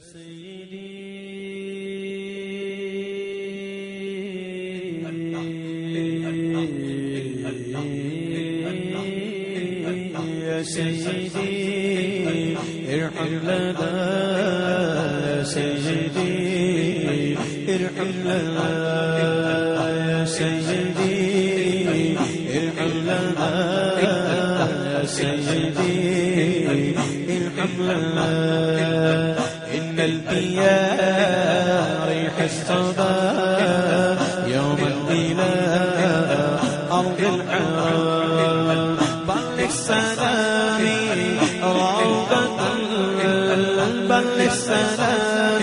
سيدي ارحم لنا سيدي ارحم لنا سيدي ارحم لنا سيدي الحسبان يوم إلى أرض العالم بل السلام روضة بل السلام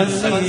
اللہ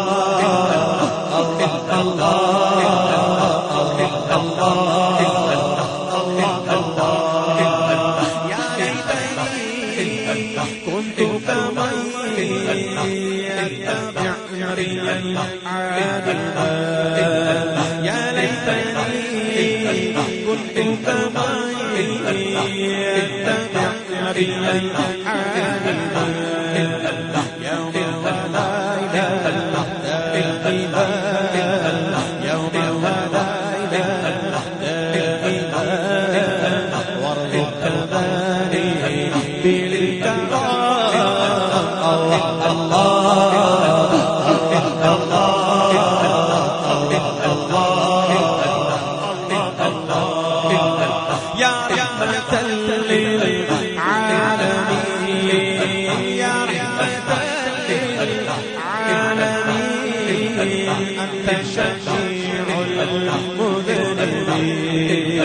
بل